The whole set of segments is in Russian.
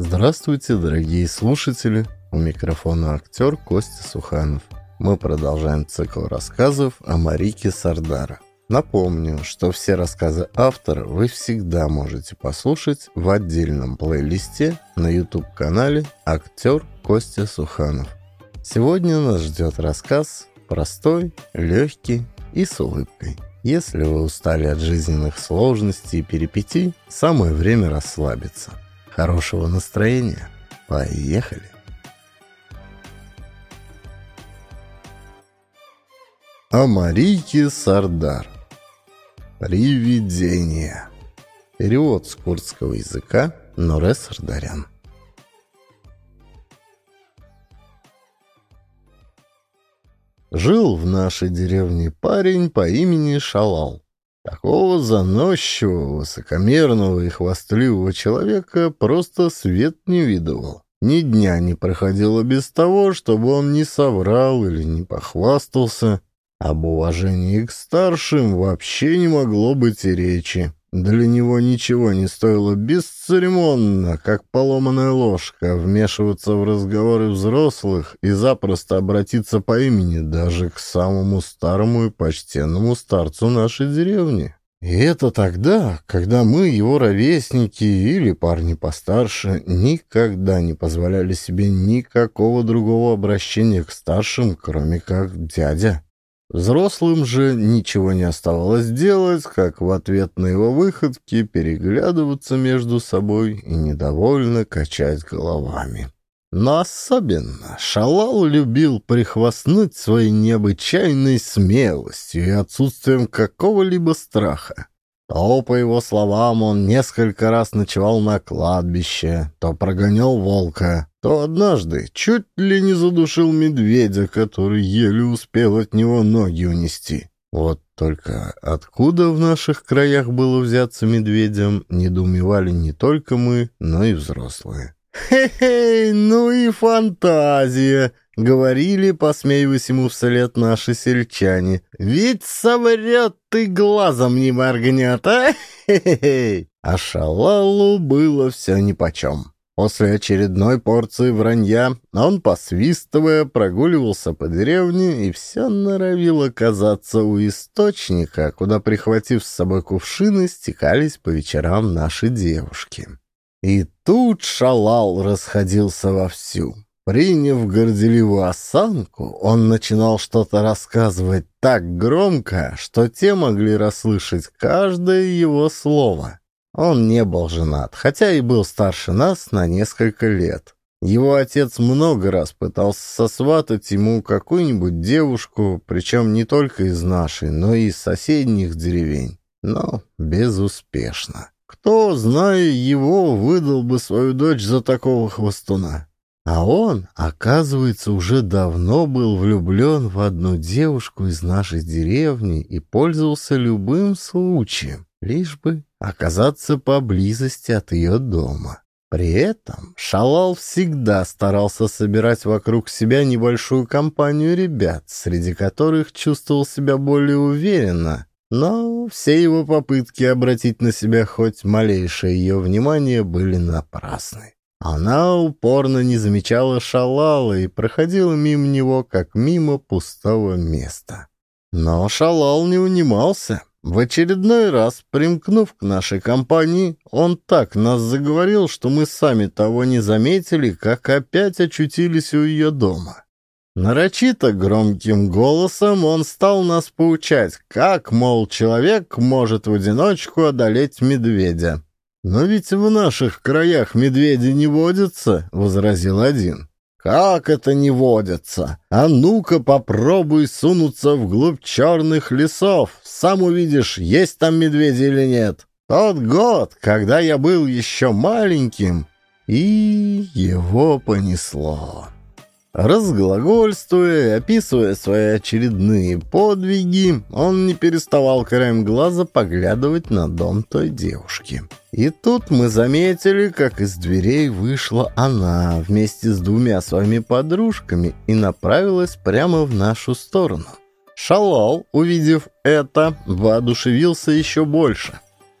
Здравствуйте, дорогие слушатели! У микрофона актер Костя Суханов. Мы продолжаем цикл рассказов о Марике Сардара. Напомню, что все рассказы автора вы всегда можете послушать в отдельном плейлисте на YouTube-канале «Актер Костя Суханов». Сегодня нас ждет рассказ простой, легкий и с улыбкой. Если вы устали от жизненных сложностей и перипетий, самое время расслабиться – Хорошего настроения. Поехали. О Марийке Сардар. Привидение. Перевод с курдского языка Нуре Сардарян. Жил в нашей деревне парень по имени Шалал. Такого заносчивого, высокомерного и хвастливого человека просто свет не видывал. Ни дня не проходило без того, чтобы он не соврал или не похвастался. Об уважении к старшим вообще не могло быть и речи. Для него ничего не стоило бесцеремонно, как поломанная ложка, вмешиваться в разговоры взрослых и запросто обратиться по имени даже к самому старому и почтенному старцу нашей деревни. И это тогда, когда мы, его ровесники или парни постарше, никогда не позволяли себе никакого другого обращения к старшим, кроме как дядя. Взрослым же ничего не оставалось делать, как в ответ на его выходки переглядываться между собой и недовольно качать головами. Но особенно Шалал любил прихвастнуть своей необычайной смелостью и отсутствием какого-либо страха. То, по его словам, он несколько раз ночевал на кладбище, то прогонял волка, то однажды чуть ли не задушил медведя, который еле успел от него ноги унести. Вот только откуда в наших краях было взяться медведям, недоумевали не только мы, но и взрослые. «Хе-хей, ну и фантазия!» — говорили, посмеиваясь ему вслед наши сельчане. «Ведь соврет ты глазом не моргнет, а? Хе-хей!» А Шалалу было все нипочем. После очередной порции вранья он, посвистывая, прогуливался по деревне и все норовил оказаться у источника, куда, прихватив с собой кувшины, стекались по вечерам наши девушки. И тут шалал расходился вовсю. Приняв горделивую осанку, он начинал что-то рассказывать так громко, что те могли расслышать каждое его слово. Он не был женат, хотя и был старше нас на несколько лет. Его отец много раз пытался сосватать ему какую-нибудь девушку, причем не только из нашей, но и из соседних деревень, но безуспешно. Кто, зная его, выдал бы свою дочь за такого хвостуна? А он, оказывается, уже давно был влюблен в одну девушку из нашей деревни и пользовался любым случаем, лишь бы оказаться поблизости от ее дома. При этом Шалал всегда старался собирать вокруг себя небольшую компанию ребят, среди которых чувствовал себя более уверенно, но все его попытки обратить на себя хоть малейшее ее внимание были напрасны. Она упорно не замечала Шалала и проходила мимо него, как мимо пустого места. Но Шалал не унимался. В очередной раз, примкнув к нашей компании, он так нас заговорил, что мы сами того не заметили, как опять очутились у ее дома. Нарочито громким голосом он стал нас поучать, как, мол, человек может в одиночку одолеть медведя. «Но ведь в наших краях медведи не водятся», — возразил один. «Как это не водятся? А ну-ка попробуй сунуться вглубь черных лесов. Сам увидишь, есть там медведи или нет. Тот год, когда я был еще маленьким, и его понесло». Разглагольствуя и описывая свои очередные подвиги, он не переставал краем глаза поглядывать на дом той девушки. И тут мы заметили, как из дверей вышла она вместе с двумя своими подружками и направилась прямо в нашу сторону. Шалал, увидев это, воодушевился еще больше.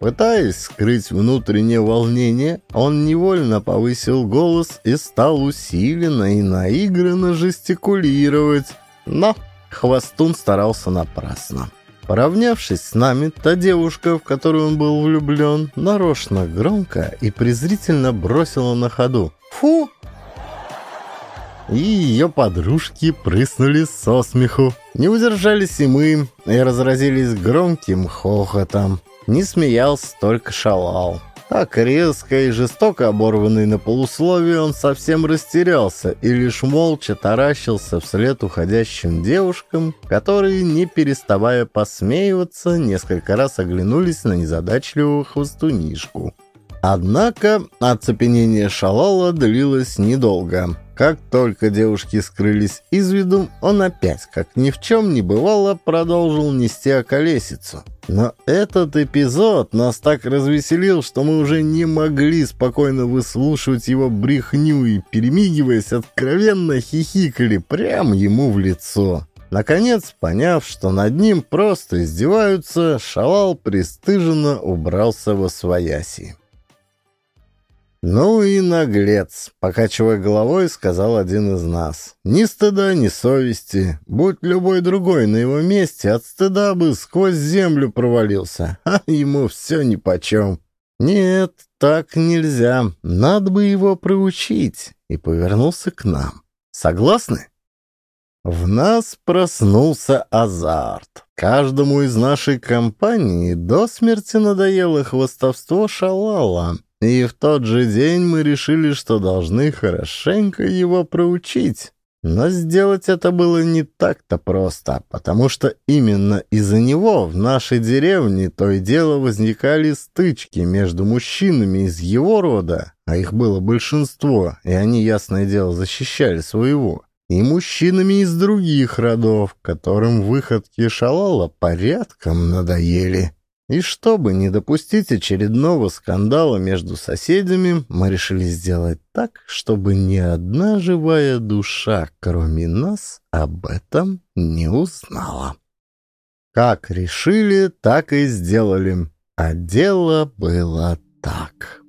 Пытаясь скрыть внутреннее волнение, он невольно повысил голос и стал усиленно и наигранно жестикулировать. Но Хвостун старался напрасно. Поравнявшись с нами, та девушка, в которую он был влюблен, нарочно громко и презрительно бросила на ходу «Фу!» И ее подружки прыснули со смеху. Не удержались и мы, и разразились громким хохотом. Не смеялся, только шалал. Так резко и жестоко оборванный на полусловие, он совсем растерялся и лишь молча таращился вслед уходящим девушкам, которые, не переставая посмеиваться, несколько раз оглянулись на незадачливого хвостунишку. Однако оцепенение Шалала длилось недолго. Как только девушки скрылись из виду, он опять, как ни в чем не бывало, продолжил нести околесицу. Но этот эпизод нас так развеселил, что мы уже не могли спокойно выслушивать его брехню и, перемигиваясь, откровенно хихикали прямо ему в лицо. Наконец, поняв, что над ним просто издеваются, Шалал пристыженно убрался во свояси. «Ну и наглец», — покачивая головой, сказал один из нас. «Ни стыда, ни совести. Будь любой другой на его месте, от стыда бы сквозь землю провалился, а ему все нипочем». «Нет, так нельзя. Надо бы его проучить». И повернулся к нам. «Согласны?» В нас проснулся азарт. Каждому из нашей компании до смерти надоело хвостовство шалала. И в тот же день мы решили, что должны хорошенько его проучить. Но сделать это было не так-то просто, потому что именно из-за него в нашей деревне то и дело возникали стычки между мужчинами из его рода, а их было большинство, и они, ясное дело, защищали своего, и мужчинами из других родов, которым выходки Шалала порядком надоели. И чтобы не допустить очередного скандала между соседями, мы решили сделать так, чтобы ни одна живая душа, кроме нас, об этом не узнала. Как решили, так и сделали. А дело было так.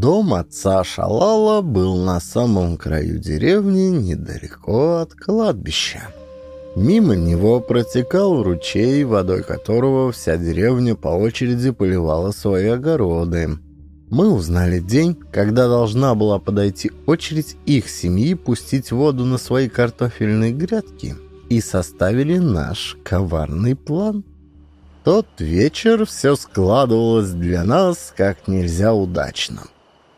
Дом отца Шалала был на самом краю деревни, недалеко от кладбища. Мимо него протекал ручей, водой которого вся деревня по очереди поливала свои огороды. Мы узнали день, когда должна была подойти очередь их семьи пустить воду на свои картофельные грядки и составили наш коварный план. Тот вечер все складывалось для нас как нельзя удачно.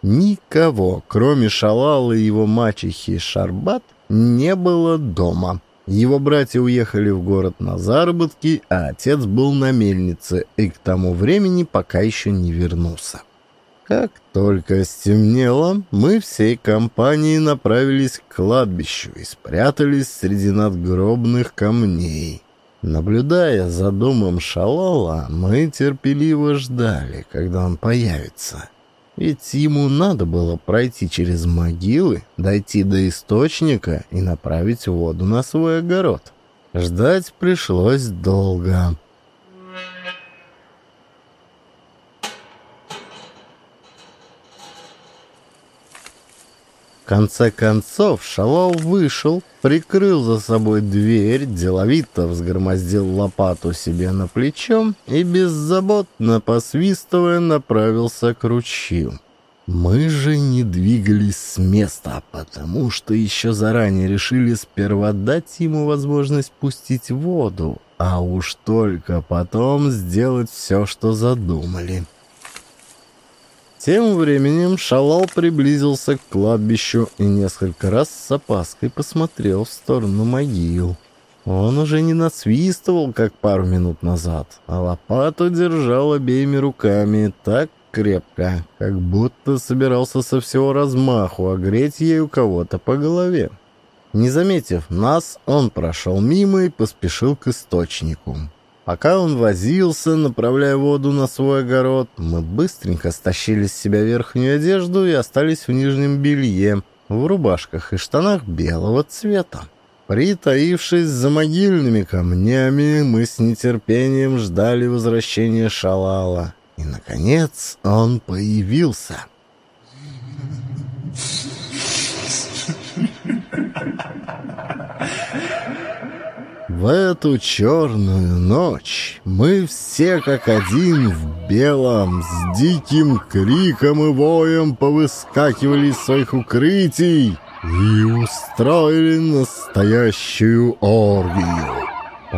Никого, кроме Шалала и его мачехи Шарбат, не было дома. Его братья уехали в город на заработки, а отец был на мельнице и к тому времени пока еще не вернулся. Как только стемнело, мы всей компанией направились к кладбищу и спрятались среди надгробных камней. Наблюдая за домом Шалала, мы терпеливо ждали, когда он появится. Ведь ему надо было пройти через могилы, дойти до источника и направить воду на свой огород. Ждать пришлось долго. Конце концов Шалал вышел, прикрыл за собой дверь, деловито взгромоздил лопату себе на плечо и беззаботно посвистывая направился к ручью. Мы же не двигались с места, потому что еще заранее решили сперва дать ему возможность пустить воду, а уж только потом сделать все, что задумали. Тем временем Шалал приблизился к кладбищу и несколько раз с опаской посмотрел в сторону могил. Он уже не насвистывал, как пару минут назад, а лопату держал обеими руками так крепко, как будто собирался со всего размаху огреть ею кого-то по голове. Не заметив нас, он прошел мимо и поспешил к источнику. Пока он возился, направляя воду на свой огород, мы быстренько стащили с себя верхнюю одежду и остались в нижнем белье, в рубашках и штанах белого цвета. Притаившись за могильными камнями, мы с нетерпением ждали возвращения Шалала. И, наконец, он появился. В эту черную ночь мы все как один в белом, с диким криком и воем повыскакивали из своих укрытий и устроили настоящую оргию.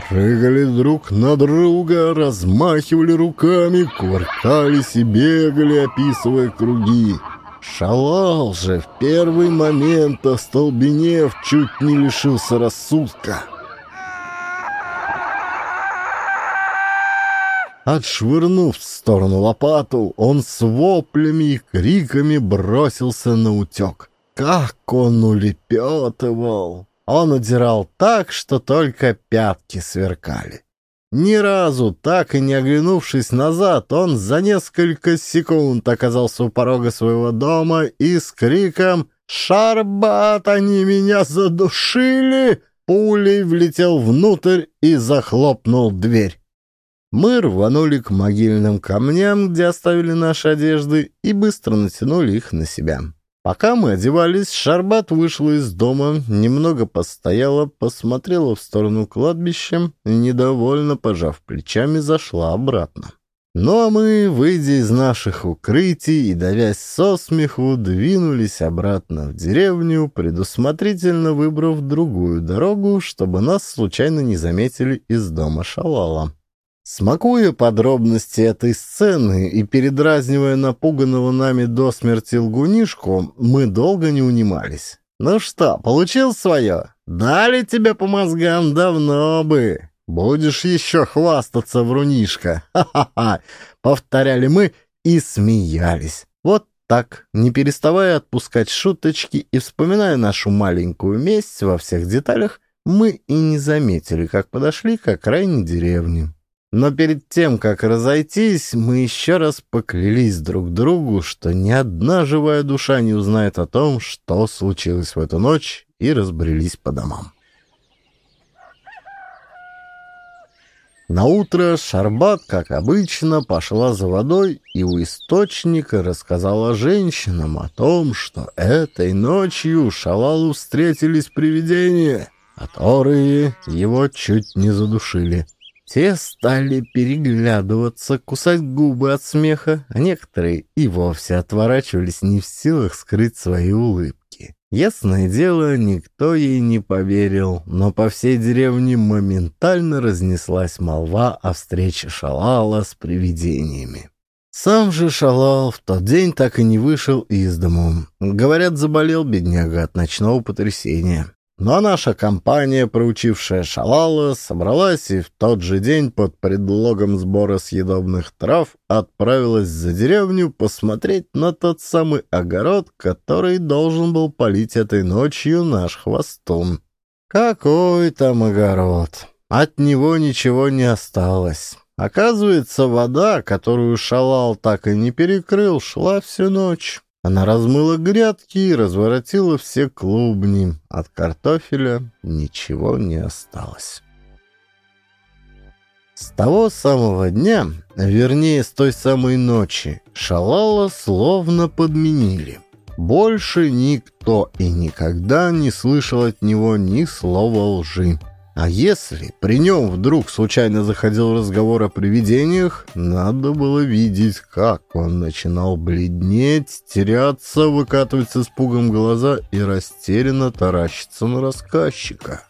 Прыгали друг на друга, размахивали руками, кувыркались и бегали, описывая круги. Шалал же в первый момент, остолбенев, чуть не лишился рассудка. Отшвырнув в сторону лопату, он с воплями и криками бросился на утек. Как он улепетывал! Он удирал так, что только пятки сверкали. Ни разу, так и не оглянувшись назад, он за несколько секунд оказался у порога своего дома и с криком «Шарбат, они меня задушили!» пулей влетел внутрь и захлопнул дверь. Мы рванули к могильным камням, где оставили наши одежды, и быстро натянули их на себя. Пока мы одевались, Шарбат вышла из дома, немного постояла, посмотрела в сторону кладбища недовольно пожав плечами, зашла обратно. Ну а мы, выйдя из наших укрытий и давясь со смеху, двинулись обратно в деревню, предусмотрительно выбрав другую дорогу, чтобы нас случайно не заметили из дома Шалала. Смакуя подробности этой сцены и передразнивая напуганного нами до смерти лгунишку, мы долго не унимались. «Ну что, получил свое? Дали тебе по мозгам давно бы. Будешь еще хвастаться, врунишка. Ха-ха-ха!» Повторяли мы и смеялись. Вот так, не переставая отпускать шуточки и вспоминая нашу маленькую месть во всех деталях, мы и не заметили, как подошли к окраине деревни. Но перед тем, как разойтись, мы еще раз поклялись друг другу, что ни одна живая душа не узнает о том, что случилось в эту ночь, и разбрелись по домам. На утро Шарбат, как обычно, пошла за водой и у источника рассказала женщинам о том, что этой ночью Шалалу встретились привидения, которые его чуть не задушили. Те стали переглядываться, кусать губы от смеха, а некоторые и вовсе отворачивались не в силах скрыть свои улыбки. Ясное дело, никто ей не поверил, но по всей деревне моментально разнеслась молва о встрече Шалала с привидениями. Сам же Шалал в тот день так и не вышел из дому. Говорят, заболел бедняга от ночного потрясения. Но наша компания, проучившая Шалала, собралась и в тот же день под предлогом сбора съедобных трав отправилась за деревню посмотреть на тот самый огород, который должен был полить этой ночью наш хвостун. Какой там огород? От него ничего не осталось. Оказывается, вода, которую Шалал так и не перекрыл, шла всю ночь. Она размыла грядки и разворотила все клубни. От картофеля ничего не осталось. С того самого дня, вернее, с той самой ночи, Шалала словно подменили. Больше никто и никогда не слышал от него ни слова лжи. А если при нем вдруг случайно заходил разговор о привидениях, надо было видеть, как он начинал бледнеть, теряться, выкатывать с испугом глаза и растерянно таращиться на рассказчика.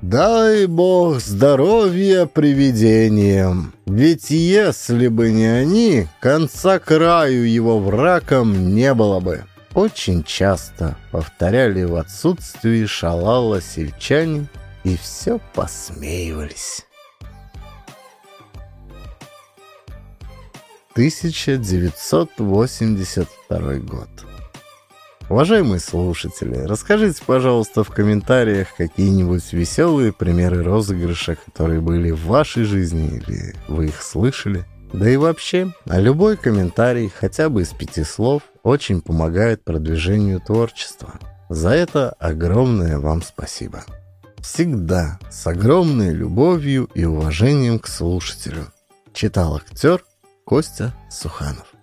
Дай бог здоровья привидениям, ведь если бы не они, конца краю его врагом не было бы. Очень часто повторяли в отсутствии шалала сельчане, и все посмеивались. 1982 год. Уважаемые слушатели, расскажите, пожалуйста, в комментариях какие-нибудь веселые примеры розыгрыша, которые были в вашей жизни или вы их слышали. Да и вообще, а любой комментарий, хотя бы из пяти слов, очень помогает продвижению творчества. За это огромное вам спасибо. Всегда с огромной любовью и уважением к слушателю. Читал актер Костя Суханов.